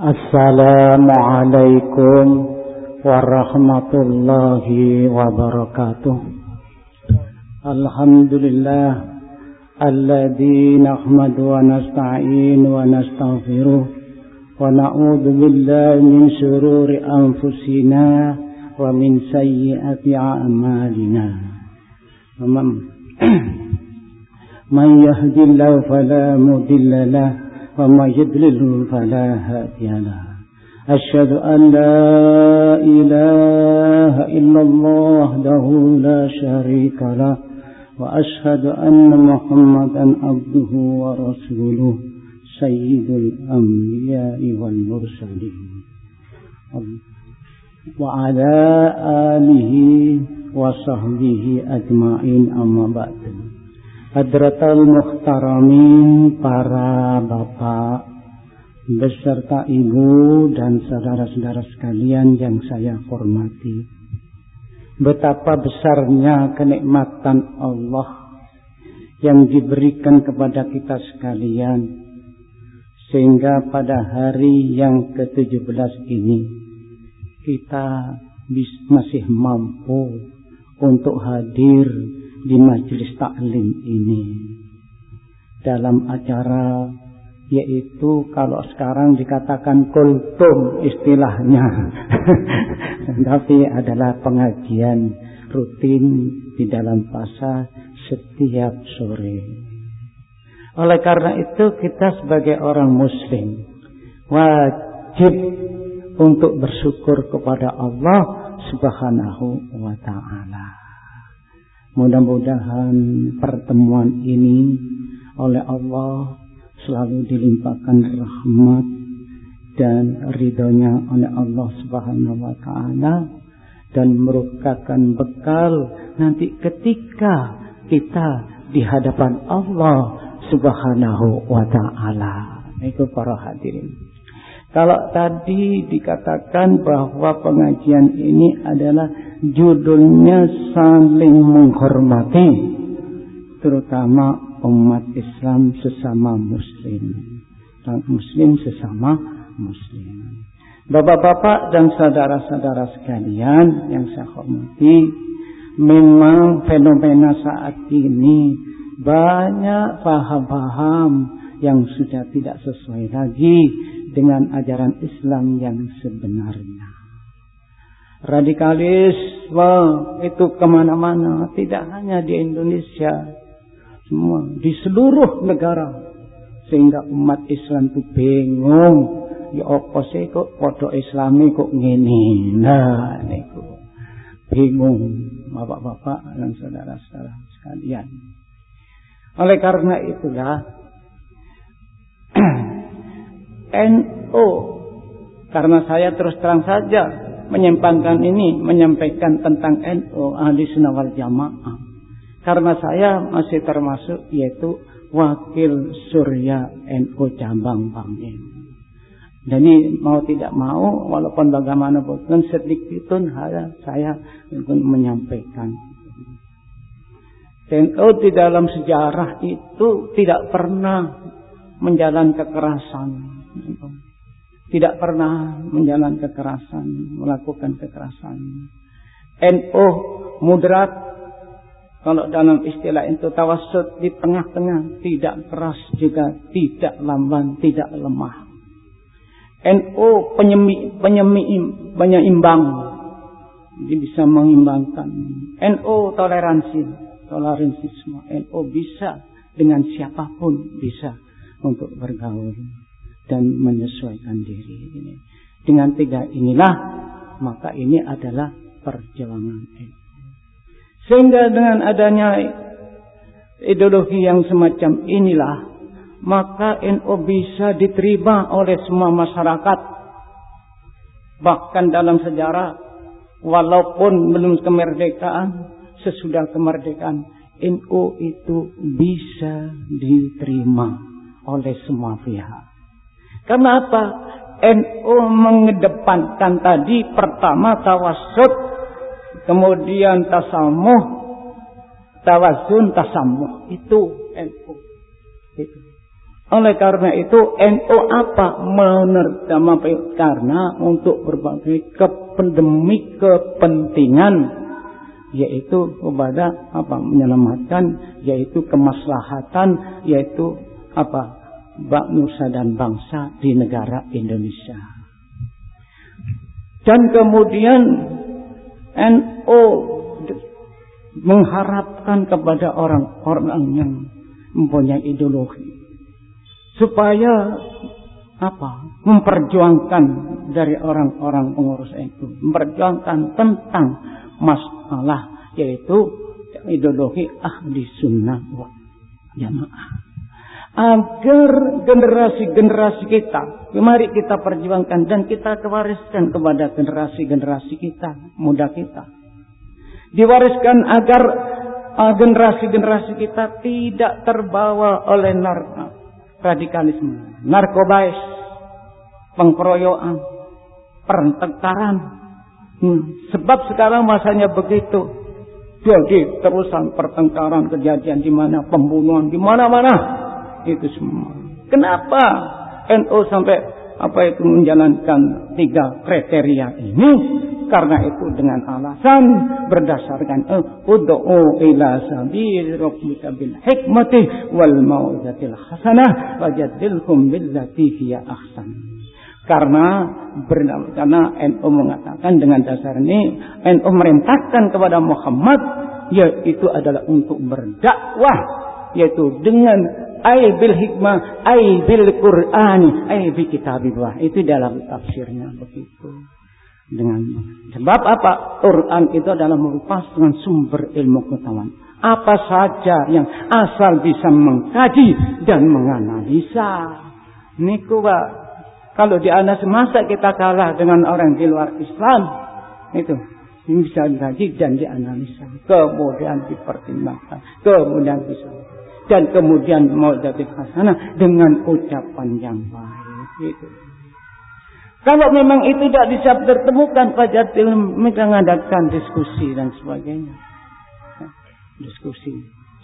السلام عليكم ورحمة الله وبركاته الحمد لله الذي نحمد ونستعين ونستغفره ونعوذ بالله من شرور أنفسنا ومن سيئات أعمالنا من يهدي الله فلا له ومن يضلل فلا هادي له أشهد أن لا إله إلا الله وحده لا شريك له وأشهد أن محمدا عبده ورسوله سيد الأنبياء والمرسلين. وعلى آله وصحبه أجمعين أما بعد. Hadratul Muhtaramin para bapak beserta ibu dan saudara-saudara sekalian yang saya hormati. Betapa besarnya kenikmatan Allah yang diberikan kepada kita sekalian sehingga pada hari yang ke-17 ini kita masih mampu untuk hadir di majelis taklim ini. Dalam acara yaitu kalau sekarang dikatakan kultum istilahnya. Tapi adalah pengajian rutin di dalam pasar setiap sore. Oleh karena itu kita sebagai orang muslim wajib untuk bersyukur kepada Allah subhanahu wa ta'ala Mudah-mudahan pertemuan ini oleh Allah selalu dilimpahkan rahmat dan ridhonya oleh Allah Subhanahu wa taala dan merupakan bekal nanti ketika kita di hadapan Allah Subhanahu wa taala. Itu para hadirin. Kalau tadi dikatakan bahwa pengajian ini adalah judulnya saling menghormati, terutama umat Islam sesama Muslim, dan Muslim sesama Muslim. Bapak-bapak dan saudara-saudara sekalian yang saya hormati, memang fenomena saat ini banyak paham-paham yang sudah tidak sesuai lagi dengan ajaran Islam yang sebenarnya. Radikalisme itu ke mana-mana, tidak hanya di Indonesia, semua di seluruh negara, sehingga umat Islam itu bingung. Ya apa sih kok podo Islami kok ngene? Nah, niku bingung bapak-bapak dan saudara-saudara sekalian. Oleh karena itulah NU. Karena saya terus terang saja menyampaikan ini, menyampaikan tentang NU ahli sunnah wal jamaah. Karena saya masih termasuk yaitu wakil surya NU cabang Bangin. Jadi mau tidak mau, walaupun bagaimanapun sedikit pun saya menyampaikan. NU di dalam sejarah itu tidak pernah menjalan kekerasan. Tidak pernah menjalan kekerasan, melakukan kekerasan. NU moderat kalau dalam istilah itu tawasud di tengah-tengah tidak keras juga tidak lamban tidak lemah. NU penyemi, penyemi, penyeimbang jadi bisa mengimbangkan. NU toleransi, toleransi semua. NU bisa dengan siapa pun bisa untuk bergaul dan menyesuaikan diri. Dengan tiga inilah maka ini adalah perjuangan NU. Sehingga dengan adanya ideologi yang semacam inilah maka NU bisa diterima oleh semua masyarakat. Bahkan dalam sejarah walaupun belum kemerdekaan sesudah kemerdekaan NU itu bisa diterima oleh semua pihak. Karena apa? NU mengedepankan tadi pertama tawasud, kemudian tasamuh, tawazun tasamuh. Itu NU. Itu. Oleh karena itu NU apa menerjemah karena untuk berbagai kependemi kepentingan yaitu kepada apa menyelamatkan yaitu kemaslahatan yaitu apa nusa dan bangsa di negara Indonesia. Dan kemudian NU mengharapkan kepada orang-orang yang mempunyai ideologi supaya apa memperjuangkan dari orang-orang pengurus itu memperjuangkan tentang masalah yaitu ideologi ahli sunnah jamaah agar generasi-generasi kita mari kita perjuangkan dan kita kewariskan kepada generasi-generasi kita muda kita diwariskan agar uh, generasi-generasi kita tidak terbawa oleh narkoba radikalisme, narkobais, pengkeroyokan, pertengkaran. Hmm. Sebab sekarang masanya begitu. Jadi terusan pertengkaran kejadian di mana pembunuhan di mana-mana itu semua. Kenapa NU sampai apa itu menjalankan tiga kriteria ini? Karena itu dengan alasan berdasarkan ud'u ila sabil rabbika bil hikmati wal mau'izatil hasanah wajadilhum billati hiya ahsan. Karena karena NU mengatakan dengan dasar ini NU merintahkan kepada Muhammad yaitu adalah untuk berdakwah yaitu dengan ay bil hikmah ay bil qur'ani ay bi kitabillah itu dalam tafsirnya begitu dengan sebab apa? Quran itu adalah merupakan sumber ilmu pengetahuan. Apa saja yang asal bisa mengkaji dan menganalisa. Niku Pak, kalau dianalisis masa kita kalah dengan orang di luar Islam? Itu bisa dikaji dan dianalisa. Kemudian dipertimbangkan. Kemudian bisa. Dan kemudian mau jadi hasanah dengan ucapan yang baik. Itu. Kalau memang itu tidak bisa ditemukan pada mereka mengadakan diskusi dan sebagainya. Diskusi.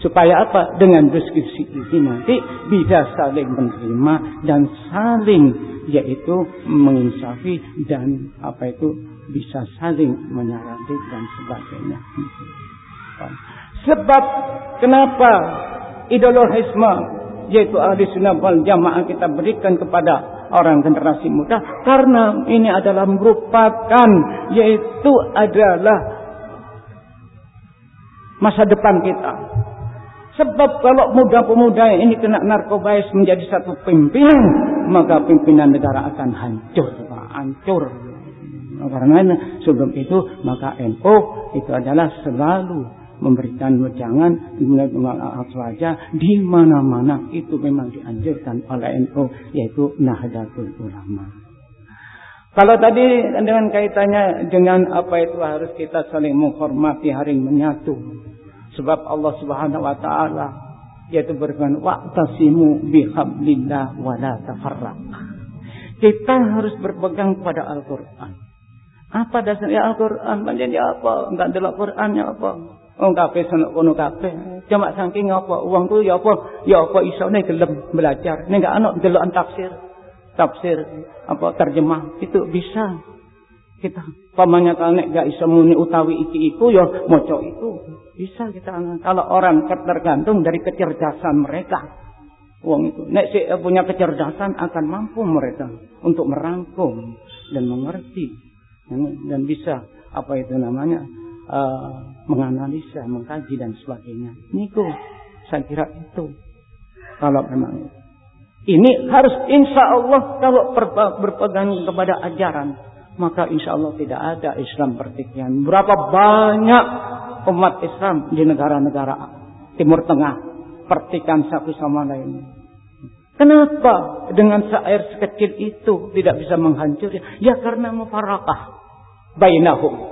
Supaya apa? Dengan diskusi ini nanti bisa saling menerima dan saling yaitu menginsafi dan apa itu bisa saling menyarati dan sebagainya. Sebab kenapa ideologisme yaitu ahli sunnah wal jamaah kita berikan kepada orang generasi muda karena ini adalah merupakan yaitu adalah masa depan kita. Sebab kalau muda-pemuda ini kena narkobais menjadi satu pimpinan, maka pimpinan negara akan hancur, hancur. Karena sebelum itu maka NU itu adalah selalu memberikan wejangan saja di mana-mana itu memang dianjurkan oleh NU yaitu Nahdlatul Ulama. Kalau tadi dengan kaitannya dengan apa itu harus kita saling menghormati hari menyatu. Sebab Allah Subhanahu wa taala yaitu berfirman wa'tasimu bihablillah wa la tafarraq. Kita harus berpegang pada Al-Qur'an. Apa dasarnya Al-Qur'an? Menjadi apa? Enggak ada Al-Qur'annya apa? Wong kabeh sono kono kabeh. Cuma saking apa uang tuh ya apa ya apa isone gelem belajar. Nek gak ana delokan tafsir. Tafsir apa terjemah itu bisa kita pamannya kalau nek gak iso muni utawi iki iku ya maca itu bisa kita kalau orang tergantung dari kecerdasan mereka uang itu nek si punya kecerdasan akan mampu mereka untuk merangkum dan mengerti dan bisa apa itu namanya uh, menganalisa, mengkaji dan sebagainya. Niku saya kira itu. Kalau memang ini harus insya Allah kalau berpegang kepada ajaran maka insya Allah tidak ada Islam pertikaian. Berapa banyak umat Islam di negara-negara Timur Tengah pertikaian satu sama lain. Kenapa dengan sair sekecil itu tidak bisa menghancurkan? Ya karena mufarakah bainahum.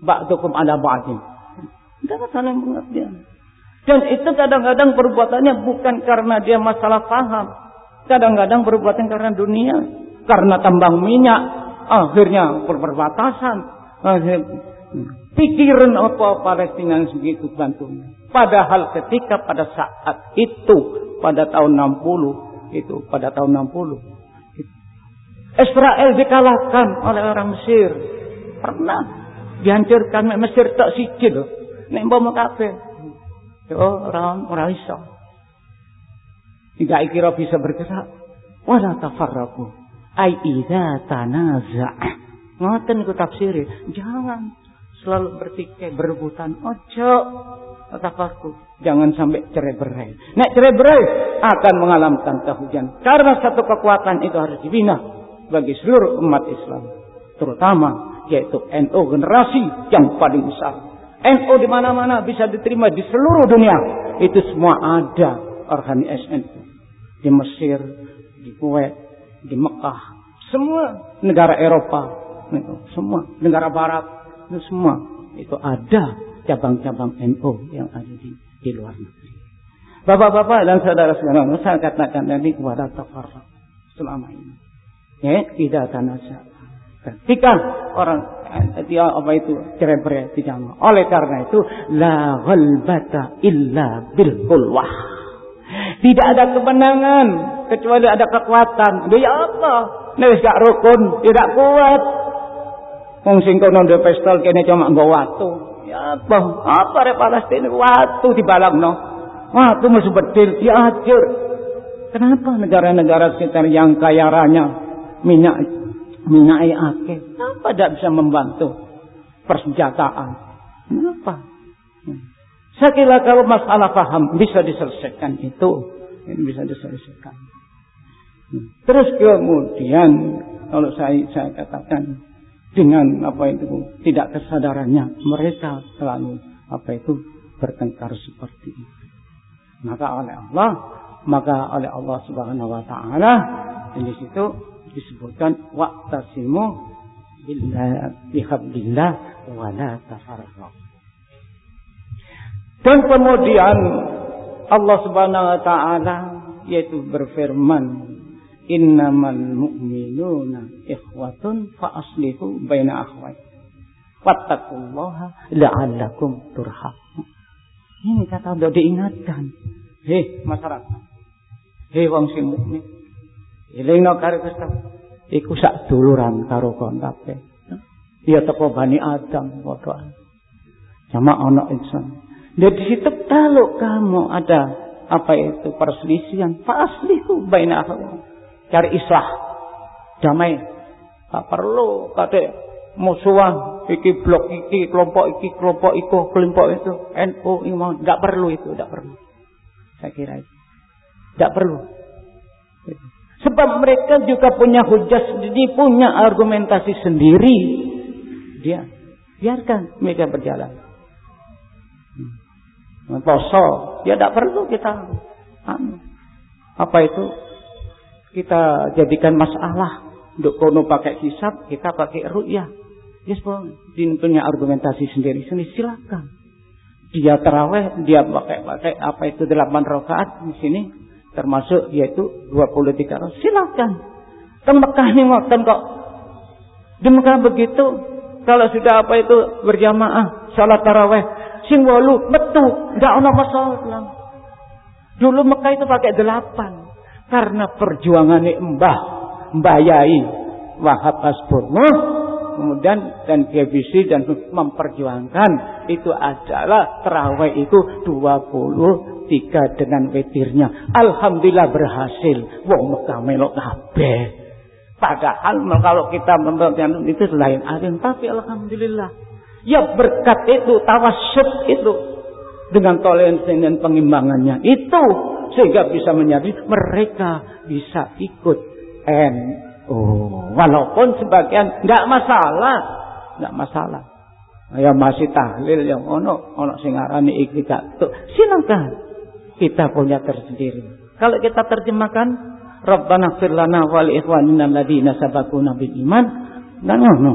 Ba'dukum ala ba'din. Tidak saling pengertian. Dan itu kadang-kadang perbuatannya bukan karena dia masalah paham. Kadang-kadang perbuatan karena dunia. Karena tambang minyak. Akhirnya perbatasan. Pikiran apa Palestina segitu bantu. Padahal ketika pada saat itu, pada tahun 60, itu pada tahun 60, Israel dikalahkan oleh orang Mesir. Pernah dihancurkan Mesir tak siji loh. Nek mau kabeh. Oh, orang orang iso. Tidak kira bisa bergerak. Wala tafarraqu. Ai idza tanaza'. Ngoten iku tafsir. Jangan selalu bertikai berebutan. Ojo tafaku. Jangan sampai cerai berai. Nek cerai berai akan mengalami kehujan. Karena satu kekuatan itu harus dibina bagi seluruh umat Islam. Terutama yaitu NU generasi yang paling besar. NU di mana-mana bisa diterima di seluruh dunia. Itu semua ada organisasi NU. Di Mesir, di Kuwait, di Mekah, semua negara Eropa, semua negara Barat, itu semua itu ada cabang-cabang NU yang ada di, di luar negeri. Bapak-bapak dan saudara-saudara, saya katakan tadi kepada tafarraq selama ini. Ya, tidak tanasa. Ketika orang dia apa itu cerai berai tidak Oleh karena itu la ghalbata illa bil qulwah. Tidak ada kemenangan kecuali ada kekuatan. Dia apa? Nek gak rukun, tidak kuat. Wong sing kono pistol kene cuma nggo watu. Ya apa? Apa rek Palestina watu dibalangno. Watu mesti bedil diajur. Kenapa negara-negara sekitar yang kaya raya minyak minyak ake kenapa tidak bisa membantu persenjataan? Kenapa? Saya kira kalau masalah paham bisa diselesaikan itu. Ini bisa diselesaikan. Terus kemudian kalau saya saya katakan dengan apa itu tidak kesadarannya mereka selalu apa itu bertengkar seperti itu. Maka oleh Allah maka oleh Allah Subhanahu wa taala di situ disebutkan waqtasimu bihablillah wa la. Dan kemudian Allah Subhanahu wa taala yaitu berfirman innamal mu'minuna ikhwatun fa aslihu baina akhwat. Wattaqullaha la'allakum turhamun. Ini kata udah diingatkan. Hei masyarakat. Hei wong sing mukmin Ilingno karo Gusti. Iku sak duluran karo kon kabeh. Ya teko Bani Adam padha. Sama anak insan. Dan di situ kalau kamu ada apa itu perselisihan, faslihu bainahum. Cari islah. Damai. Tak perlu kate musuhan iki blok iki kelompok iki kelompok itu kelompok itu NU iman tidak perlu itu tidak perlu saya kira itu tidak perlu Sebab mereka juga punya hujah sendiri, punya argumentasi sendiri. Dia biarkan mereka berjalan. Hmm. Poso, ya tidak perlu kita apa itu kita jadikan masalah untuk kono pakai hisap, kita pakai ru'yah. Yes, bang. Dia punya argumentasi sendiri sendiri silakan. Dia teraweh, dia pakai pakai apa itu delapan rakaat di sini termasuk yaitu 23 orang. Silakan. Ke Mekah nih ngoten kok. Di Mekah begitu kalau sudah apa itu berjamaah salat taraweh sing wolu metu ndak ono masalah dulu Mekah itu pakai delapan karena perjuangan Mbah Mbah Yai Wahab Asburno kemudian dan GBC dan memperjuangkan itu adalah terawih itu 20 tiga dengan wetirnya. Alhamdulillah berhasil. Wong Mekah melok kabeh. Padahal kalau kita membangun itu lain alim. Tapi Alhamdulillah. Ya berkat itu, tawassut itu. Dengan toleransi dan pengimbangannya itu. Sehingga bisa menjadi mereka bisa ikut NU. Walaupun sebagian tidak masalah. Tidak masalah. Ya masih tahlil yang ono, ono sing arani iki gak silakan kita punya tersendiri. Kalau kita terjemahkan Rabbana ighfir lana wa li ikhwanina alladziina sabaquna bil iman. Nah, no, no.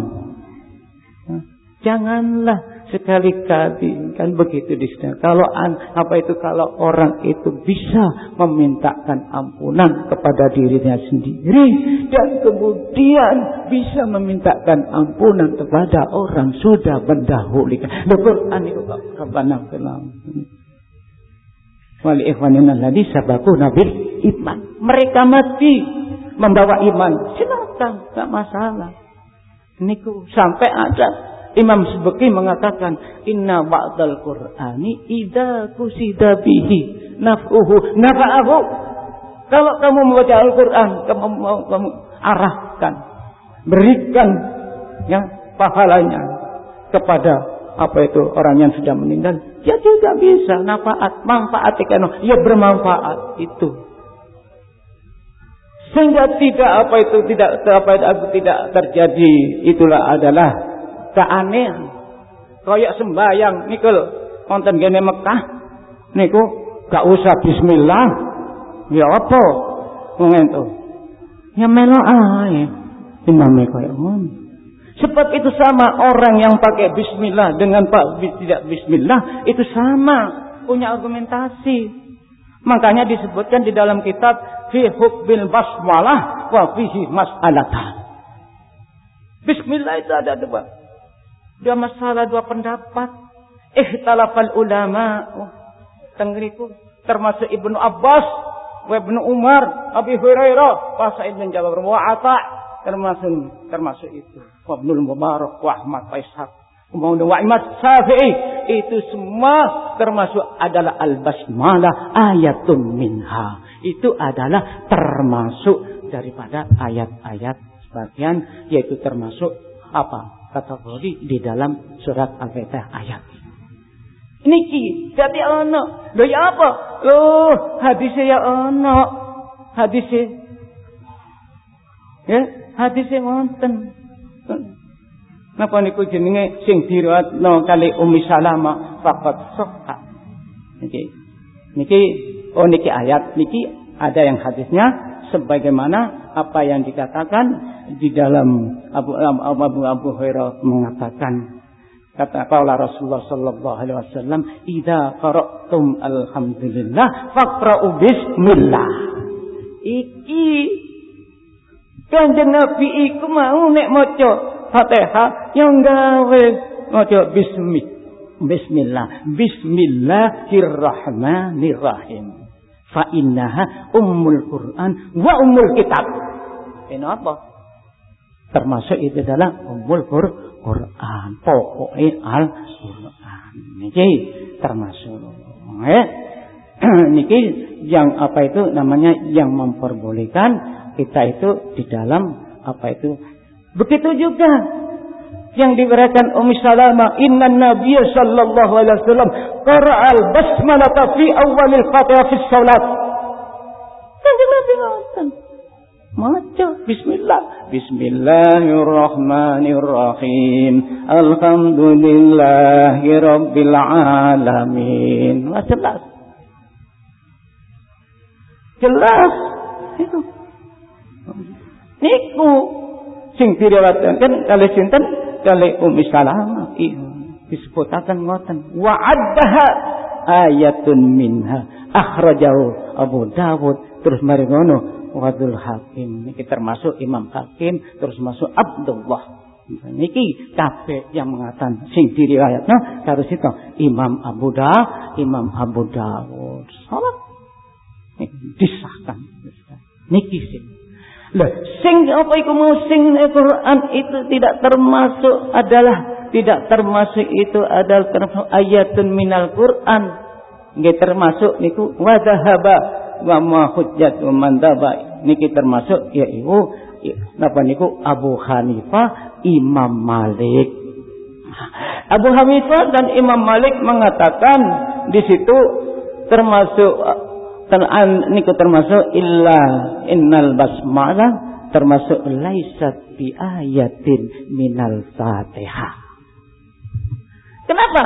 Janganlah sekali-kali kan begitu di sini. Kalau apa itu kalau orang itu bisa memintakan ampunan kepada dirinya sendiri dan kemudian bisa memintakan ampunan kepada orang sudah mendahulukan. Al-Qur'an itu Rabbana wal ikhwanina alladhi sabaku nabil iman. Mereka mati membawa iman. Silakan, enggak masalah. Niku sampai ada Imam Subeki mengatakan inna ba'dal Qur'ani idza kusida bihi naf'uhu nafa'ahu. Kalau kamu membaca Al-Qur'an, kamu kamu arahkan, berikan ya pahalanya kepada apa itu orang yang sudah meninggal, ya juga bisa manfaat, manfaat ikan, ya bermanfaat itu. Sehingga tidak apa itu tidak apa itu tidak terjadi itulah adalah keanehan. Kayak sembayang nikel konten gene Mekah niku gak usah bismillah. Ya apa? Ngono to. Ya melo ae. Imame kaya ngono. Sebab itu sama orang yang pakai bismillah dengan pak tidak bismillah itu sama punya argumentasi. Makanya disebutkan di dalam kitab fi hukbil basmalah wa fihi mas'alatan. Bismillah itu ada dua. Dua masalah, dua pendapat. Ikhtalafal ulama. Oh, tenggeriku termasuk Ibnu Abbas, Ibnu Umar, Abi Hurairah, Sa'id bin Jabir, wa termasuk termasuk itu. Ibnu Mubarak, wa Ahmad Faisal, Kemudian wa Imam Syafi'i itu semua termasuk adalah al-basmalah ayatun minha. Itu adalah termasuk daripada ayat-ayat sebagian yaitu termasuk apa? kategori di dalam surat Al-Fatihah ayat. Niki jadi ono. Lho ya apa? Loh, hadisnya ya ono. Hadisnya. Ya, hadisnya wonten. Napa niku jenenge sing diriwayatno kali Ummi Salamah faqat sahha. Niki. Niki oh niki ayat niki ada yang hadisnya sebagaimana apa yang dikatakan di dalam Abu Abu Abu, Abu Hurairah mengatakan kata Paula Rasulullah sallallahu alaihi wasallam idza qara'tum alhamdulillah faqra'u bismillah iki kanjeng Nabi iku mau nek maca Fatihah yang gawe maca bismi bismillah. Bismillahirrahmanirrahim. Fa innaha ummul Quran wa ummul kitab. Kenapa termasuk itu adalah umul Quran. Pokoknya al Quran niki termasuk. Eh niki yang apa itu namanya yang memperbolehkan kita itu di dalam apa itu begitu juga yang diberikan Ummi Salamah inna nabiyya sallallahu alaihi wasallam qara'al basmalah fi awalil fatihah fi salat kan Nabi Maca bismillah. Bismillahirrahmanirrahim. Alhamdulillahi rabbil alamin. Jelas. Jelas. Itu. Niku sing diriwayatkan kali sinten kali Ummi Salamah disebutaken ngoten wa addaha ayatun minha akhrajahu Abu Dawud terus mari ngono Wadul Hakim. Niki termasuk Imam Hakim, terus masuk Abdullah. Niki kabeh yang mengatakan sing diriwayatno harus itu Imam Abu Da, Imam Abu Dawud. Salat disahkan. Niki sing. Lah, sing apa iku mau sing Al-Qur'an itu tidak termasuk adalah tidak termasuk itu adalah termasuk ayatun minal Qur'an. Nggih termasuk niku wadahaba wa ma hujjat wa man niki termasuk yaitu napa niku? Abu Hanifah Imam Malik. Abu Hanifah dan Imam Malik mengatakan di situ termasuk niku termasuk illa innal basmalah termasuk laisat bi ayatin minal Fatihah Kenapa?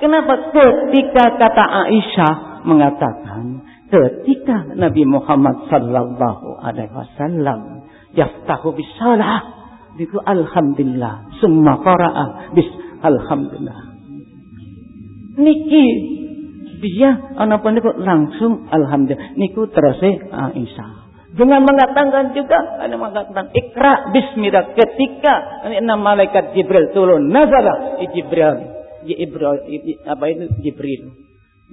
Kenapa ketika kata Aisyah mengatakan ketika Nabi Muhammad sallallahu alaihi wasallam yaftahu bisalah itu alhamdulillah summa qara'a bis alhamdulillah niki dia anak niku langsung alhamdulillah niku terus Aisyah dengan mengatakan juga ada mengatakan ikra bismillah ketika enam malaikat Jibril turun nazala Jibril Jibril apa itu Jibril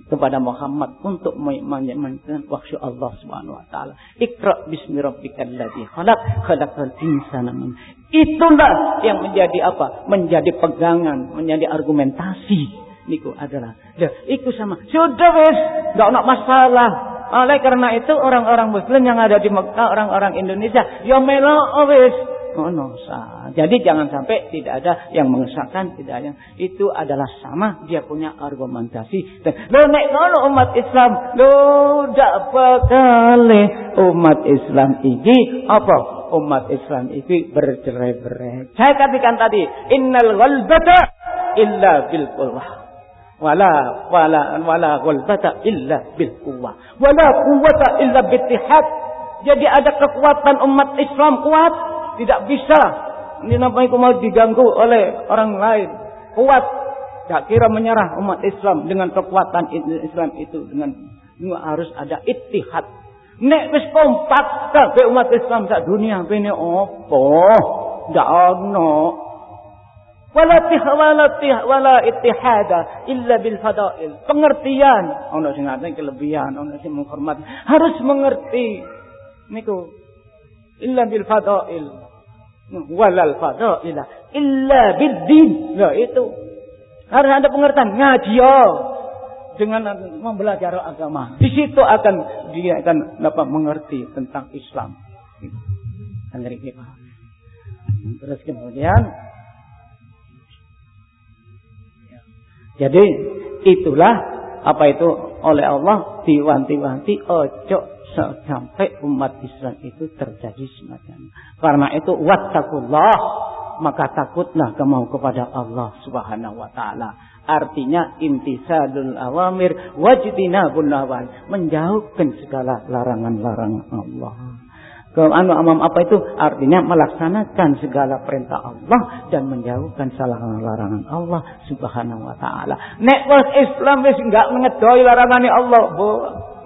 kepada Muhammad untuk menyampaikan wahyu Allah Subhanahu wa taala. Iqra bismi rabbikal ladzi khalaq khalaqal insana min. Itulah yang menjadi apa? Menjadi pegangan, menjadi argumentasi niku adalah. Ya, iku sama. Sudah wis, enggak ada masalah. Oleh karena itu orang-orang muslim yang ada di Mekah, orang-orang Indonesia, ya melo wis ono sah. Jadi jangan sampai tidak ada yang mengesahkan, tidak ada. Itu adalah sama dia punya argumentasi. Lo nek ngono umat Islam, lo dak bakale umat Islam iki apa? Umat Islam iki bercerai-berai. Saya katakan tadi, innal ghalbata illa bil quwwah. Wala wala wala ghalbata illa bil quwwah. Wala quwwata illa bittihad. Jadi ada kekuatan umat Islam kuat tidak bisa. Ini namanya mau diganggu oleh orang lain. Kuat. Tak kira menyerah umat Islam dengan kekuatan Islam itu dengan harus ada ittihad. Nek wis kompak kabeh umat Islam sak dunia bene opo? Ndak ono. Wala wala wala ittihada illa bil fadail. Pengertian ono sing ngaten kelebihan, ono sing menghormat. Harus mengerti. Niku illa bil fadail walal fadaila illa biddin. Nah itu. Harus ada pengertian ngaji dengan mempelajari agama. Di situ akan dia akan dapat mengerti tentang Islam. Terus kemudian jadi itulah apa itu oleh Allah diwanti-wanti ojo sampai umat Islam itu terjadi semacam. Karena itu wattaqullah maka takutlah kamu kepada Allah Subhanahu wa taala. Artinya intisadul awamir wajtinabun nawan, menjauhkan segala larangan-larangan Allah. Anu amam apa itu? Artinya melaksanakan segala perintah Allah dan menjauhkan salah larangan Allah Subhanahu wa taala. Nek Islam wis enggak mengedoi larangan Allah, bu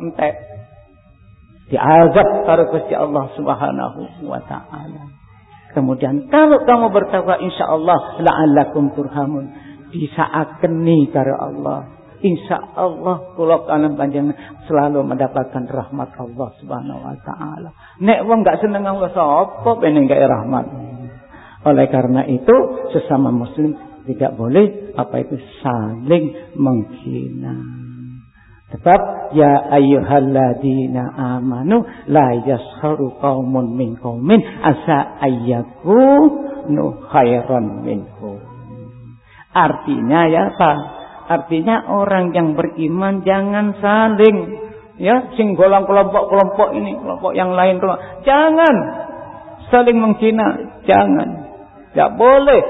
entek diazab karo Gusti Allah Subhanahu wa taala. Kemudian kalau kamu bertakwa insya Allah la'allakum turhamun. Disa'akeni karo Allah. Insya Allah kula kanan panjang selalu mendapatkan rahmat Allah Subhanahu wa taala. Nek wong gak seneng Allah sapa pengen gak rahmat. Oleh karena itu sesama muslim tidak boleh apa itu saling menghina. Sebab ya ayyuhalladzina amanu la yasharu qaumun min qaumin asa ayyaku nu khairan minhum. Artinya ya Pak, artinya orang yang beriman jangan saling ya sing golong kelompok-kelompok ini, kelompok yang lain jangan saling menghina, jangan. Tidak boleh.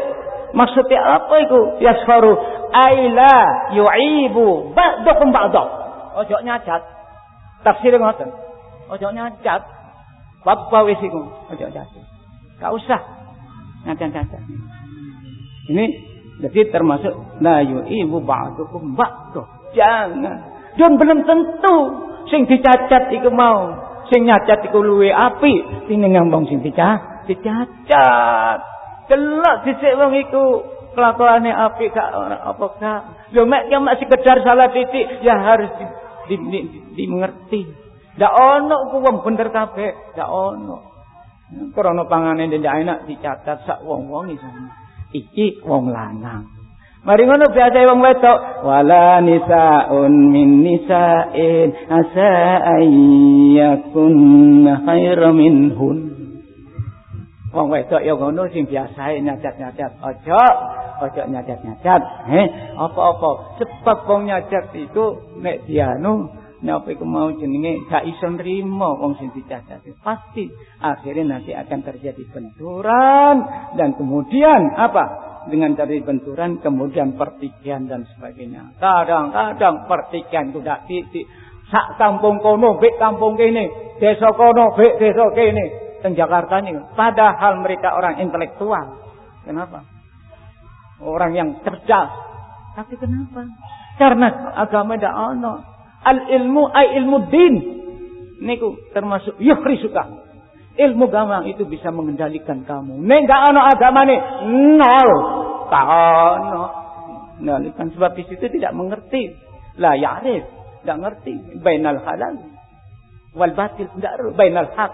Maksudnya apa itu? Yasharu aila yu'ibu ba'dakum ba'dak. Ojo nyacat. Tafsir ngoten. Ojo nyacat. Bapa wis iku. Ojo nyacat. Gak usah nyacat-nyacat. Ini jadi termasuk la ibu ba'dukum ba'du. Jangan. Dan belum tentu sing dicacat iku mau. Sing nyacat iku luwe api tinimbang wong sing dicacat. Dicacat. Delok dhisik wong iku kelakuannya api kak apa kak. Lho mek mek sekedar salah titik ya harus di, di, dimengerti. Ndak ono ku wong bener kabeh, ndak ono. Krana pangane ndak enak dicatat sak wong-wong iki. Iki wong lanang. Mari ngono biasa wong wedok wala nisaun min nisain asa ayyakun khairu minhun. Wong wedok ya ngono sing biasa nyacat-nyacat. Ojo ojo nyacat-nyacat. Eh, apa-apa. Sebab wong nyacat itu nek dianu Napa iku mau jenenge gak iso nrimo wong sing dicacat. Pasti akhirnya nanti akan terjadi benturan dan kemudian apa? Dengan terjadi benturan kemudian pertikaian dan sebagainya. Kadang-kadang pertikaian itu dak titik sak kampung kono bek kampung kene, desa kono bek desa kene. Teng Jakarta ini padahal mereka orang intelektual. Kenapa? orang yang cerdas. Tapi kenapa? Karena agama tidak ono. Al ilmu ay ilmu din. Niku termasuk suka. Ilmu agama itu bisa mengendalikan kamu. Nek gak ono nih nol. Tak ono. Mengendalikan sebab di situ tidak mengerti. La ya'rif, tidak ngerti. Bainal halal wal batil, tidak bainal haq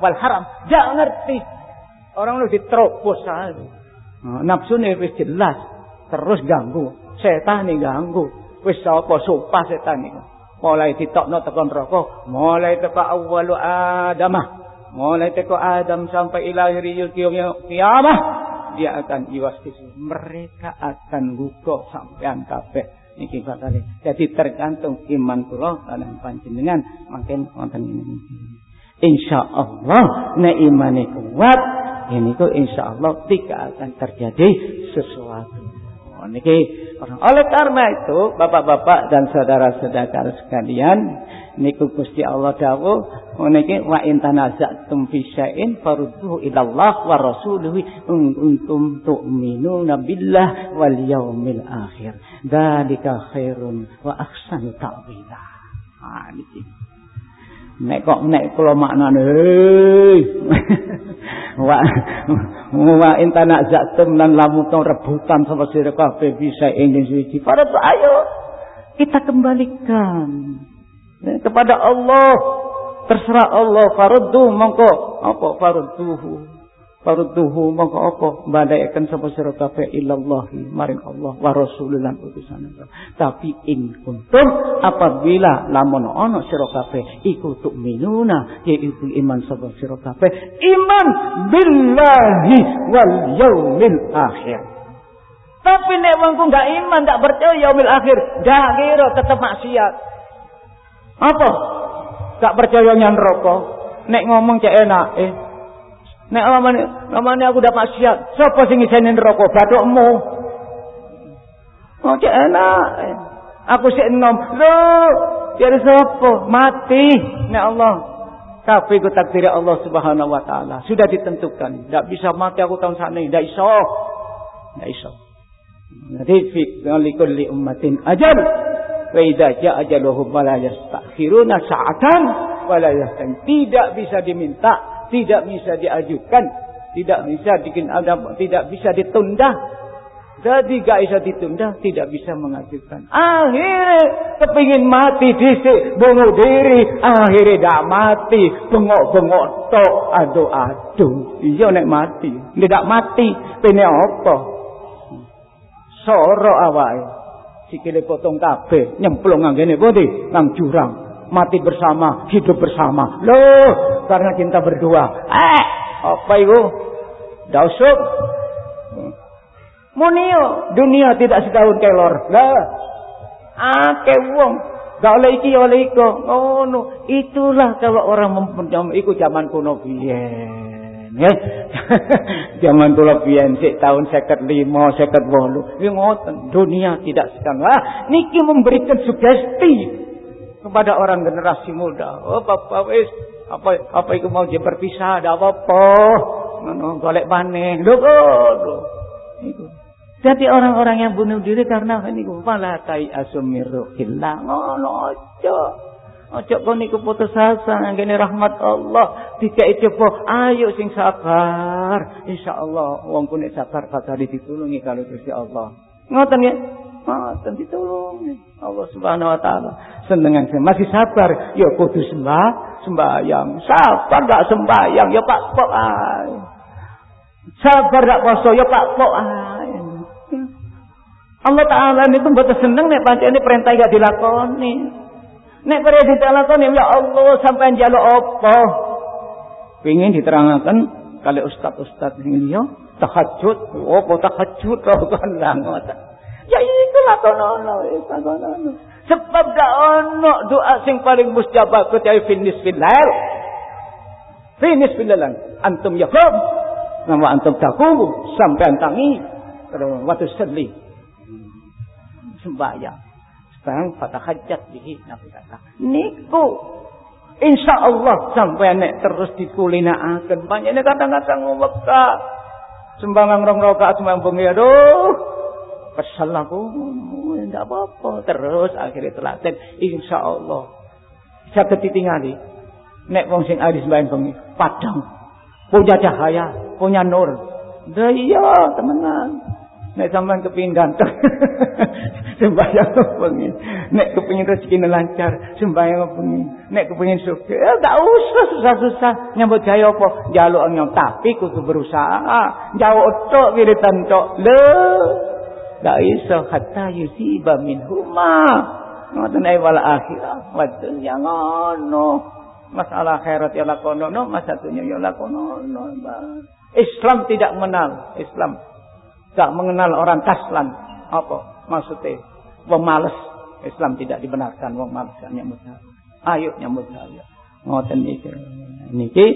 wal haram, tidak ngerti. Orang lu diterobos saja. Nafsu ini wis jelas, terus ganggu. Setan ini ganggu. Wis apa sumpah setan ini. Mulai ditokno tekan rokok, mulai teka awalu adamah, mulai teka Adam sampai ilahiriyul kiamah, dia akan iwastis. Mereka akan gugur sampai kabeh. Niki kali. Jadi tergantung iman kula lan panjenengan makin wonten ini. Insya Allah nek imane kuat ini kok insya Allah tidak akan terjadi sesuatu. Oh, oleh karena itu bapak-bapak dan saudara-saudara sekalian niku Gusti Allah dawuh niki wa in tanaza'tum fi syai'in farudduhu ila Allah wa rasulihi untum tu'minuna billah wal yaumil akhir. Dzalika khairun wa ahsanu ta'wila. Ah. Nek kok nek kula maknane wa wa intana zatum lan lamun rebutan sama sira kabeh bisa ing suci. Para ayo kita kembalikan kepada Allah. Terserah Allah faruddu mongko apa farudduhu farduhu mongko apa? Balaikan sapa sira kabeh illallah maring Allah wa rasulullah utusan tapi in kuntum apabila lamun ana sira kabeh iku minuna yaitu iman sapa sira kabeh iman billahi wal yaumil akhir. Tapi nek wong enggak iman enggak percaya yaumil akhir dak kira tetep maksiat. Apa? Enggak percaya nyan rokok. Nek ngomong cek enak eh Nek lamane lamane aku dapat maksiat, sapa sing ngiseni neraka? Bathukmu. Oh, enak. Aku sik enom. Lho, jadi sapa? Mati nek Allah. Tapi ku takdir Allah Subhanahu wa taala. Sudah ditentukan. Tidak bisa mati aku tahun sana. Tidak iso. Tidak iso. Fi likulli ummatin ajal. Wa idza ja'a ajaluhum la yastakhiruna sa'atan wa la Tidak bisa diminta tidak bisa diajukan, tidak bisa bikin ada, tidak bisa ditunda. Jadi gak bisa ditunda, tidak bisa mengajukan. Akhirnya kepingin mati disi, bunuh diri, akhirnya tidak mati, bengok-bengok tok, aduh-aduh. Iya nek mati, tidak mati, pene apa? Soro awal, sikile potong kabeh, nyemplung nganggene pundi? Nang jurang mati bersama, hidup bersama. Loh, karena cinta berdua. Eh, apa itu? Dausuk. Munio, dunia tidak setahun kelor. Lah, ake wong gak oleh iki oleh iko. Oh no, itulah kalau orang mempunyai iku zaman kuno biyen. Ya. zaman kuno biyen sik tahun 55, 58. Iki ngoten, dunia tidak sedang. Ah, niki memberikan sugesti kepada orang generasi muda. Oh, bapak wis apa apa itu mau dia berpisah, ada apa-apa. Ngono golek maneh. Lho lho. Iku. Jadi orang-orang yang bunuh diri karena ini malah tai asumiruhillah. Ngono aja. Ojo kon niku putus asa ngene rahmat Allah dikai coba ayo sing sabar insyaallah wong kuwi sabar bakal ditulungi kalau Gusti Allah ngoten ya Mboten ditulungi Allah Subhanahu wa taala. Senengan masih sabar, ya kudu sembah, sembahyang. Sabar gak sembahyang, ya Pak Pok. Sabar gak poso, ya Pak Pok. Allah Ta'ala itu buat seneng nek pancen perintah gak dilakoni. Nek perintah dilakoni ya Allah sampai jaluk apa? Pingin diterangkan kali ustaz-ustaz ini ya tahajud, oh tahajud kan lah Ya iku lakonono, lakonono. Sebab dak ono doa sing paling mustajab kecuali finis filal. Finis filalan. Antum yakum. Nama antum takumu. Sampai antangi. Waktu sedih. Sembahyang. Sekarang fatah hajat bihi. Nabi kata. Niku. Insya Allah sampai nek terus dikulinakan. Banyak kadang-kadang ngomekak. Sembangang rong rokaat sembahyang bengi. Aduh kesel aku tidak apa-apa terus akhirnya telaten insya Allah saya ditingali nek wong sing alis sembahyang bengi padang punya cahaya punya nur dah iya temenan Nek sampean kepingin ganteng. sembayang bengi. Nek kepingin rezeki lancar, sembayang bengi. Nek kepingin sukses, ya gak usah susah-susah nyambut jaya apa. Jaluk nyong tapi kudu berusaha. Jauh tok wiritan tok. Le. Gak iso hatta yusiba min huma. Ngoten ae wal akhirah wa dunya ngono. Masalah akhirat ya lakono, masa dunia ya lakono. Islam tidak mengenal Islam Gak mengenal orang kaslan. Apa maksudnya? Wong males. Islam tidak dibenarkan. Wong males nyambut Ayo nyambut saya. Ngoten iki. Niki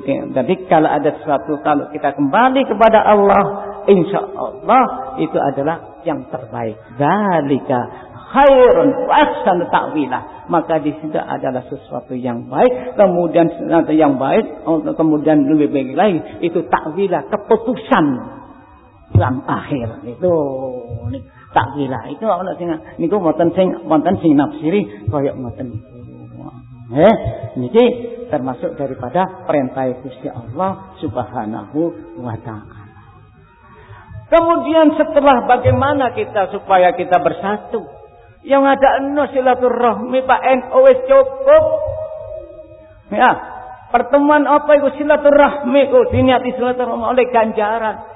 jadi kalau ada sesuatu kalau kita kembali kepada Allah, insya Allah itu adalah yang terbaik. Zalika khairun wa ahsanu ta'wila. Maka di situ adalah sesuatu yang baik, kemudian sesuatu yang baik, kemudian lebih baik lagi itu takwila, keputusan Islam akhir itu tak gila itu ana sing niku wonten sing wonten sing nafsiri kaya ngoten niku. Eh, termasuk daripada perintah Gusti Allah Subhanahu wa taala. Kemudian setelah bagaimana kita supaya kita bersatu? Yang ada eno silaturahmi Pak NU wis cukup. Ya, pertemuan apa itu silaturahmi kok diniati silaturahmi oleh ganjaran.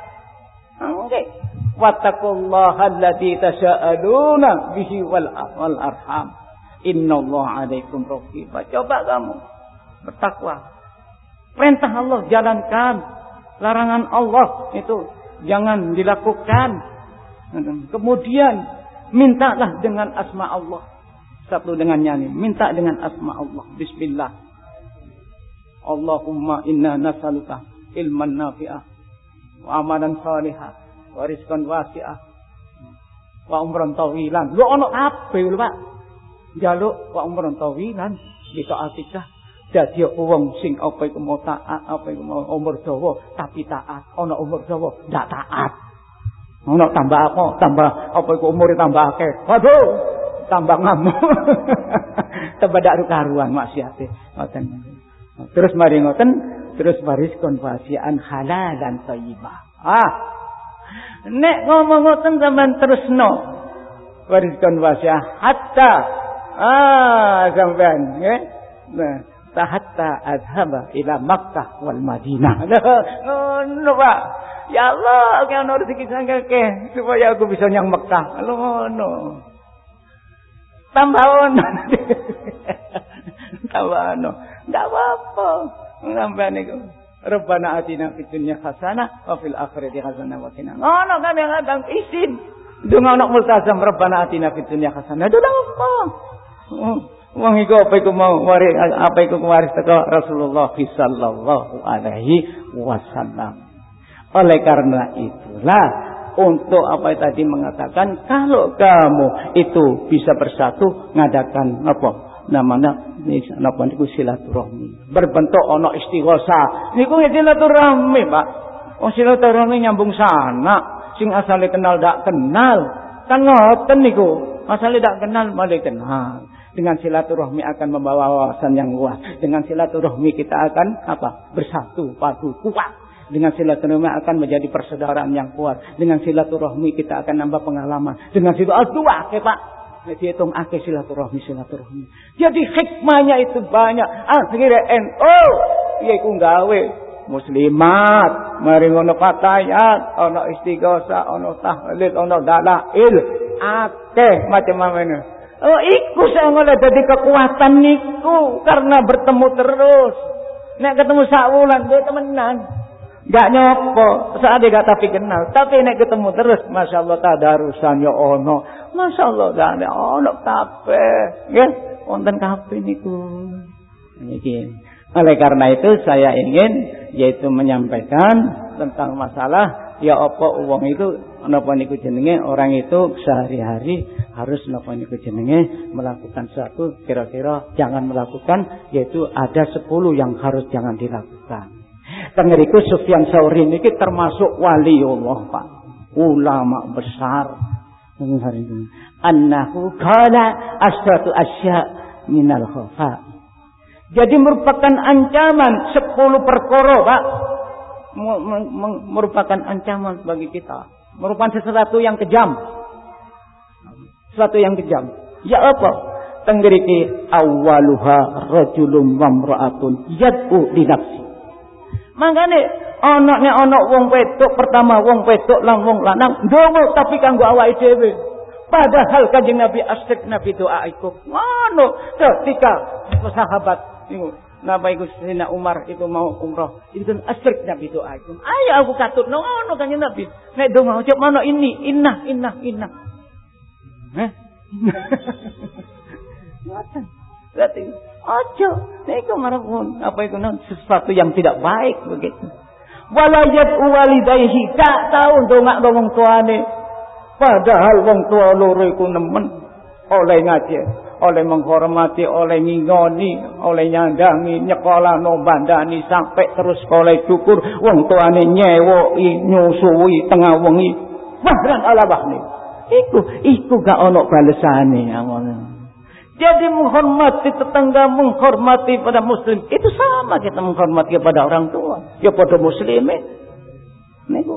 Oke. Wattaqullaha alladzi tasaaluna bihi wal wal arham. Innallaha 'alaikum raqibah. Coba kamu bertakwa. Perintah Allah jalankan. Larangan Allah itu jangan dilakukan. Kemudian mintalah dengan asma Allah. Satu dengan nyanyi. Minta dengan asma Allah. Bismillah. Allahumma inna nasaluka ilman nafi'ah wa amalan salihah wa rizqan wasi'ah wa umran tawilan lu ono kabeh Pak jaluk wa umran tawilan bisa atika dadi wong sing apa iku mau taat apa iku mau umur dawa tapi taat ana umur dawa ndak taat ana tambah apa tambah apa iku umur tambah akeh waduh tambah ngamuk tambah dak karuan maksiate ngoten terus mari ngoten terus waris konvasian halal dan thayyibah. Ah. Nek ngomong ngoten sampean terusno. Waris konvasian hatta ah sampean nggih. Nah, tahatta adhaba ila Makkah wal Madinah. Ngono Pak. Ya Allah, kau rezeki ke supaya aku bisa nyang Mekah. Ngono. Tambah ono. Tambah ono. Enggak apa-apa. Sampai niku. Rabbana atina fid dunya hasanah wa fil akhirati hasanah wa qina. Ngono kami ngadang isin. Dungo anak multazam Rabbana atina fid dunya hasanah. Dulu apa? Oh, wong iku apa iku mau waris apa iku waris teko Rasulullah sallallahu alaihi wasallam. Oleh karena itulah untuk apa tadi mengatakan kalau kamu itu bisa bersatu ngadakan apa namanya napa niku silaturahmi. Berbentuk ana istighosa. Niku silaturahmi, Pak. Oh silaturahmi nyambung sana. Sing asale kenal dak kenal. Kan ngoten niku. Asale dak kenal malah kenal. Dengan silaturahmi akan membawa wawasan yang luas. Dengan silaturahmi kita akan apa? Bersatu, padu, kuat. Dengan silaturahmi akan menjadi persaudaraan yang kuat. Dengan silaturahmi kita akan nambah pengalaman. Dengan silaturahmi, aduh, Pak dihitung silaturahmi silaturahmi. Jadi hikmahnya itu banyak. Akhirnya NU yaiku gawe muslimat, mari ngono fatayat, ana istighosa, ana tahlil, ana dalail, akeh macam-macam Oh, iku saya ngoleh jadi kekuatan niku karena bertemu terus. Nek ketemu sak wulan gue temenan. Gak nyopo, saat dia gak tapi kenal. Tapi nek ketemu terus, Masya Allah tadarusan ya ono. Masya Allah gak ada ono kape. Ya, wonten kape niku. Niki. Oleh karena itu saya ingin yaitu menyampaikan tentang masalah ya apa uang itu napa niku jenenge orang itu sehari-hari harus napa niku jenenge melakukan sesuatu kira-kira jangan melakukan yaitu ada sepuluh yang harus jangan dilakukan. Tengeriku Sufyan Sauri ini termasuk wali Allah Pak. Ulama besar. Annahu kala asratu asya minal khafa. Jadi merupakan ancaman sepuluh perkara Pak. Merupakan ancaman bagi kita. Merupakan sesuatu yang kejam. Sesuatu yang kejam. Ya apa? Tenggeriki awaluha rajulun mamra'atun yad'u di nafsi. Mangkane ana nek wong wedok pertama wong wedok lan wong lanang ndonga tapi kanggo awake dhewe. Padahal kanjeng Nabi asyik Nabi doa iku. Ngono ketika sahabat Napa iku Sayyidina Umar itu mau umroh. Itu kan asyik Nabi doa iku. Ayo aku katut ngono kanjeng Nabi. Nek donga ojo mono ini inna inna inna. Heh. Ngoten. Berarti ojo niku marapun apa itu sesuatu yang tidak baik begitu. Walayat walidayhi tak tahu dongak wong tuane. Padahal wong tua loro iku nemen oleh ngaji, oleh menghormati, oleh ngingoni, oleh nyandangi, nyekolah no bandani sampai terus sekolah syukur wong tuane nyewoki, nyusui tengah wengi. Bahran ala bahni. Iku iku gak ono balesane ngono. Jadi menghormati tetangga, menghormati pada muslim. Itu sama kita menghormati kepada orang tua. Ya pada muslim. Niku.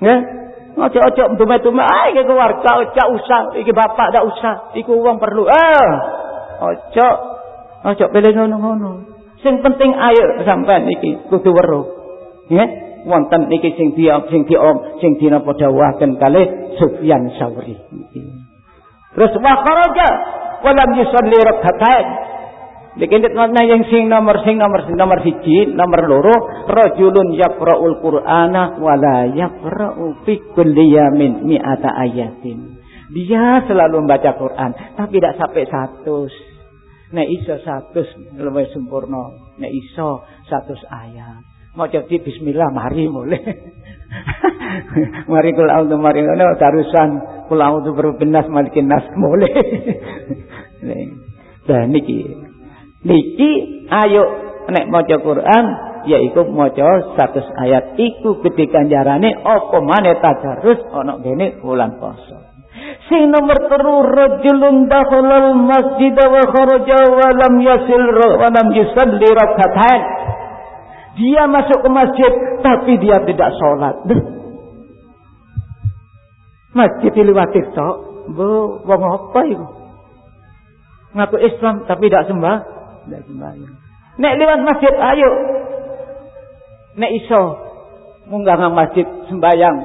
Ya. Ojo-ojo tume-tume. Ah, iki keluarga. Ojo usah. Iki bapak dak usah. Iku uang perlu. Ah. Ojo. Ojo pilih ngono-ngono. Sing penting ayo sampai iki. Kudu weruh. Ya. Wonten iki sing dia sing diom sing dinapa dawahaken kalih Sufyan Sauri. Terus wa kharaja walam yusalli rakaatain Dikindit makna yang sing nomor sing nomor sing nomor siji, nomor loro, rajulun yaqra'ul Qur'ana wa la yaqra'u fi kulli yamin mi'ata ayatin. Dia selalu membaca Quran, tapi tidak sampai satu. Nek iso satu lebih sempurna. Nek iso satu ayat. Mau jadi bismillah mari boleh. mari kula untuk mari ngono tarusan kula untuk berbenas malikin nas boleh. Lah niki. Niki ayo nek maca Quran yaiku maca 100 ayat iku ketika jarane apa maneh tadarus ana kene bulan puasa. Sing nomor telu rajulun dakhalal masjid wa kharaja wa lam yasil wa lam yusalli rakaatain. Dia masuk ke masjid tapi dia tidak sholat. Masjid diliwati tok. Bu, wong apa itu? ngaku Islam tapi tidak sembah, tidak sembahyang. Nek lewat masjid ayo. Nek iso munggah nang masjid sembahyang.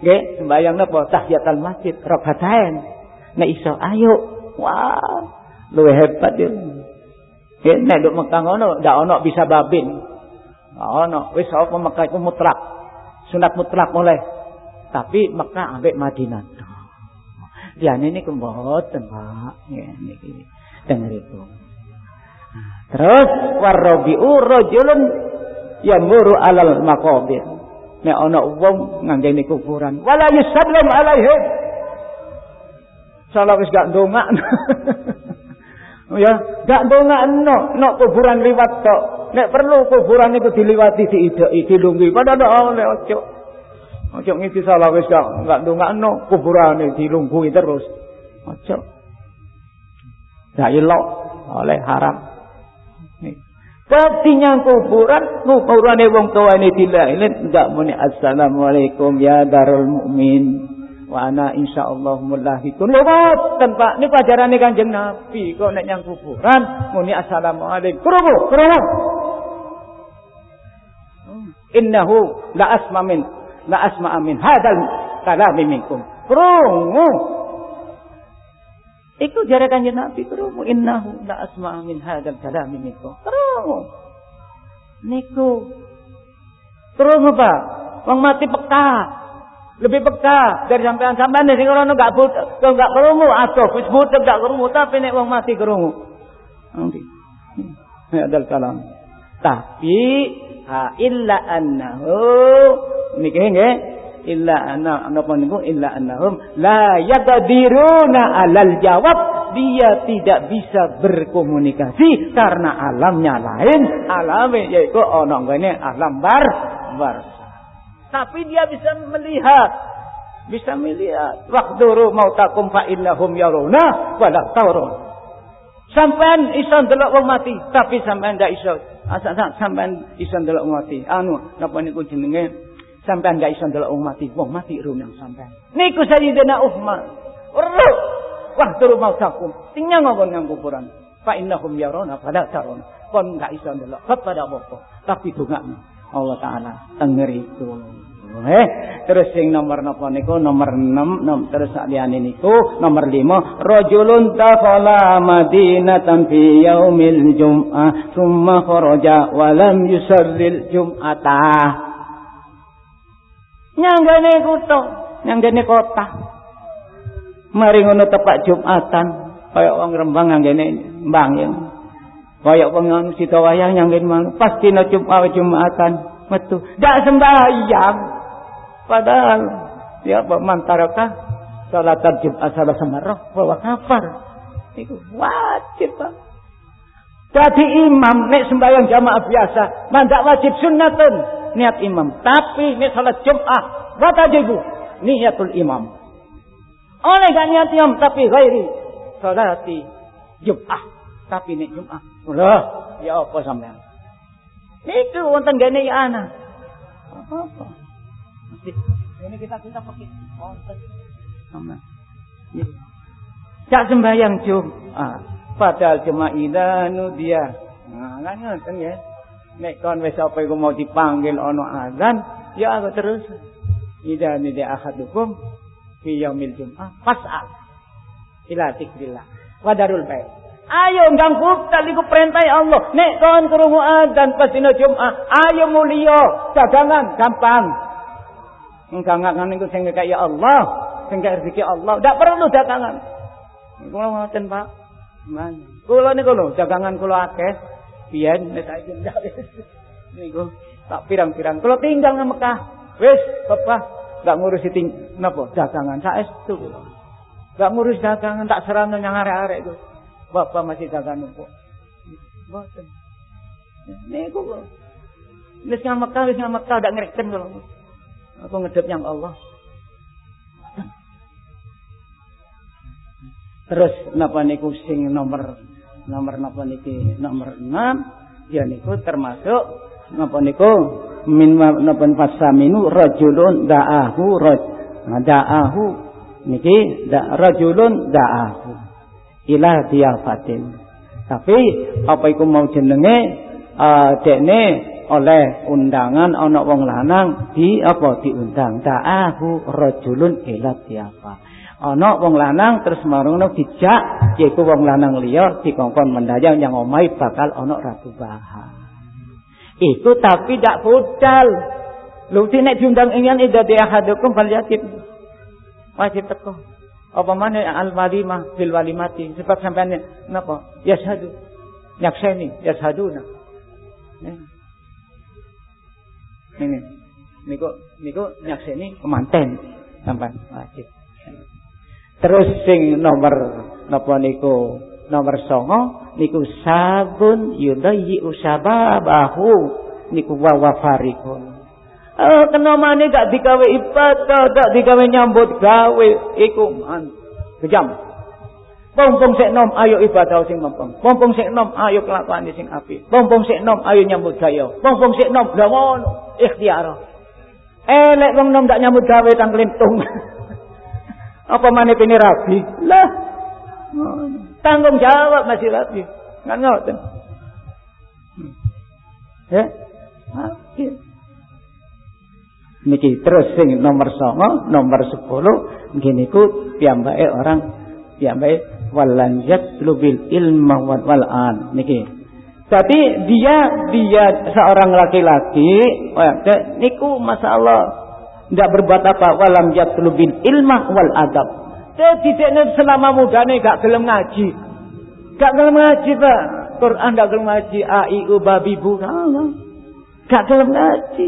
Nggih, sembahyang napa? Tahiyatul masjid rakaatain. Nek iso ayo. Wah, luwih hebat ya. Nggih, nek nduk Mekah ngono ndak ono bisa babin. Ono, wis apa Mekah iku mutlak. Sunat mutlak mulai. Tapi Mekah ambek Madinah. Diane niku mboten, Pak. Ya niki dengar itu. Terus warrobiu rojulun yamuru alal makobir. Nek ana wong nganggeni kuburan, wala yusallam alaihim. Salah wis gak ndongak. ya, gak ndongak no, no kuburan liwat tok. Nek perlu kuburan itu diliwati diideki, dilungguhi. Padahal oleh ojo. Ojo ngisi salah wis gak gak ndongak no kuburan dilungguhi terus. Ojo. Gak elok oleh haram. Yang kuburan, kuburan wong tidak ini enggak muni assalamualaikum ya darul mukmin. Wa ana insyaallah mulahikun. Lewat tanpa ini pelajaran ini kanjeng Nabi. Kok nek yang kuburan muni assalamualaikum. Krungu, krungu. Innahu la asma min la asma min hadal kalami minkum. Iku jare kanjeng Nabi krungu innahu la asma min hadzal kalam minkum. Krungu. Niku krungu Pak. Wong mati peka. Lebih peka dari sampean sampean sing ora enggak but enggak krungu atau wis butek enggak krungu tapi nek wong mati krungu. Nanti. Hadzal kalam. Tapi ha illa annahu niki nggih illa anna napa niku illa annahum la yaqdiruna alal jawab. Dia tidak bisa berkomunikasi karena alamnya lain. Alame yaitu ana ngene alam bar bar. Tapi dia bisa melihat bisa melihat. Waqduru mautakum fa innahum yaruna wala tawrun. Sampean iso ndelok wong mati tapi sampean ndak iso. Sampean iso ndelok mati. Anu napa niku jenenge Sampean gak iso ndelok wong mati, wong mati rumang sampean. Niku Sayyidina Uthman. Weruh. Wah turu mautakum. Tinggal ngomong nang kuburan. Fa innahum yarona fala tarona. Kon gak iso ndelok kepada apa Tapi dongakno Allah taala tengeriku. Eh, terus sing nomor napa niku nomor 6 nom, terus saliyane niku nomor 5 rajulun tafala madinatan fi yaumil jum'ah thumma kharaja wa lam yusallil jum'ata nyanggane kutha nyanggane kota. Mari ngono tepak jumatan. Kaya wong rembang nyanggane mbangin kaya wong sita wayang nyanggane pas dina Jumat Jumatan metu. Dak sembahyang. Padahal ya mantaraka salat Jumat salat semarah bahwa kafar. Itu wajib Pak. Jadi imam nek sembahyang jamaah biasa, mandak wajib sunnatun niat imam. Tapi nek salat Jumat wajib niatul imam. Oleh gak niat imam tapi gairi salati Jumat. Tapi nek Jumat. Ulah, ya apa sampean? Itu wonten gene anak. Apa-apa. Ini kita kita pakai konten. Sama. Ya. Cak sembahyang Jumat. Padahal cuma idanu dia. Nah, kan ngoten ya. Nek kon wis apa iku mau dipanggil ono azan, ya aku terus. Ida ni dia ahadukum fi yaumil jum'ah fas'al ila zikrillah wa darul bait. Ayo nggang budal iku perintah Allah. Nek kon krungu azan pas dina Jumat, ayo mulio, dagangan gampang. Enggangan niku sing kaya Allah, sing rezeki Allah. Ndak perlu dagangan. Kula ngoten, Pak. Kula niku lho, dagangan kula akeh. Biyen nek saiki niku tak pirang-pirang. Kula tinggal nang Mekah. Wis, Bapak, ndak ngurusi ting napa dagangan saestu kula. Ndak ngurus dagangan tak serana nyang arek-arek iku. Bapak masih dagangan kok. Mboten. Niku kok. Wis nang Mekah, wis nang Mekah ndak ngreken kula. Aku ngedep yang Allah. Terus napa niku sing nomor nomor napa niki? Nomor 6 ya niku termasuk napa niku? Min napa fasaminu rajulun da'ahu raj da'ahu niki da rajulun da'ahu ila diafatin. Tapi apa iku mau jenenge? Uh, dekne oleh undangan ana wong lanang di apa diundang. Ta'ahu rajulun ila tiapa ana wong lanang terus marungno dijak yaiku wong lanang liya dikongkon mendayang yang omai bakal ana ratu bahan itu tapi dak budal. Lu nek diundang ingin ida di ahadukum fal yatib wajib teko. Apa mana al walimah bil walimati? Sebab sampean napa? Yashadu. Nyakseni ya. Ini. Niku niku nyakseni kemanten. Sampai wajib. Terus sing nomor napa niku nomor songo niku sabun yudayi usababahu niku wa wafarikun. Oh, kena mana gak digawe ibadah, gak digawe nyambut gawe, iku man. Kejam. Pompong sik nom ayo ibadah sing mempeng. Pompong sik nom ayo kelakuan sing apik. Pompong sik nom ayo nyambut gawe. Pompong sik nom lha ngono ikhtiar. Elek wong nom dak nyambut gawe tang klintung. Apa maneh pene rabi? Lah. Tanggung jawab masih rabi. Kan ngoten. Ya. Niki terus sing nomor songo, nomor sepuluh, gini ku piyambake orang piyambake walan yatlubil ilma wal an niki jadi dia dia seorang laki-laki niku masalah tidak berbuat apa walam yatlubil ilma wal adab. Jadi selama mudane gak gelem ngaji. Gak gelem ngaji pak. Quran gak gelem ngaji a i u babi bu. Gak gelem ngaji.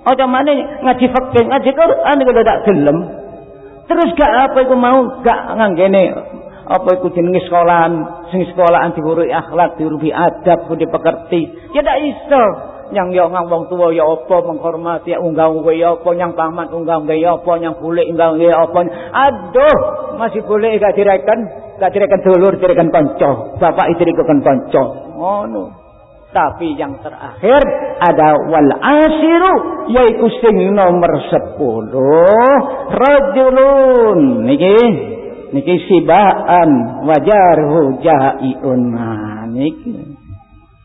Oh mana ngaji fakir ngaji Quran kalau gak gelem. Terus gak apa itu mau? Gak nganggene apa iku jenenge sekolahan? Sing sekolahan diwuruhi akhlak diwuruhi adab budi pekerti ya ndak iso yang yo ngang wong tuwa ya apa menghormati unggah unggah ya apa yang paman unggah unggah ya apa yang boleh unggah ya apa. Aduh masih boleh gak direken gak direken dulur direken kanca bapak istri kan kanca ngono. Tapi yang terakhir ada wal asiru yaitu sing nomor 10 rajulun. Niki niki sibaan wajarhu jaiun nah, niki.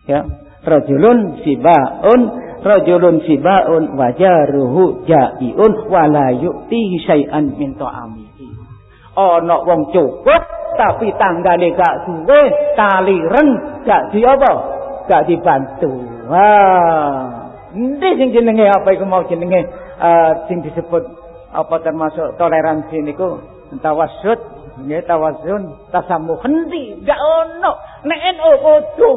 Ya rajulun sibaun rajulun sibaun wajaruhu jaiun wala yu'ti syai'an min ta'amihi. Ana wong cukup tapi tanggane gak duwe kaliren gak di apa? Gak dibantu. Wah, ini sing jenenge apa iku mau jenenge? Uh, sing disebut apa termasuk toleransi niku? Tawassut, nggih tawasun, tasamuh henti gak ono. Nek NU kudu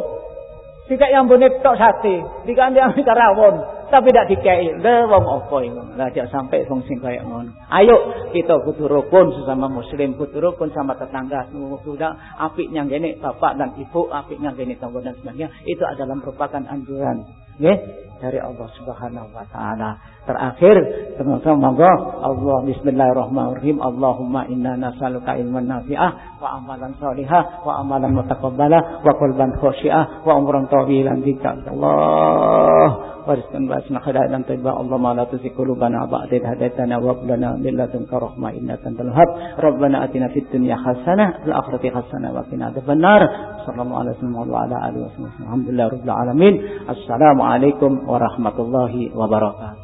Jika yang bonek tok sate, yang rawon, tapi tidak dikei. Le wong apa iku? Lah sampai wong sing kaya. Ayo kita kudu rukun sesama muslim, kudu rukun sama tetangga. Sudah apik nyanggene bapak dan ibu, apik nyanggene tangga dan sebagainya. Itu adalah merupakan anjuran. Nggih, dari Allah Subhanahu wa taala Terakhir, teman-teman monggo Allah bismillahirrahmanirrahim. Allahumma inna nas'aluka ilman nafi'ah wa amalan salihah wa amalan mutaqabbalah wa qalban khashi'ah wa umran tawilan bika. Allah ورزقا واسنا خيرا طيبا اللهم لا تزغ قلوبنا بعد إذ هديتنا وهب لنا من لدنك رحمة إنك أنت الوهاب ربنا آتنا في الدنيا حسنة في الآخرة حسنة وقنا عذاب النار صلى الله عليه وسلم وعلى آله وسلم الحمد لله رب العالمين السلام عليكم ورحمة الله وبركاته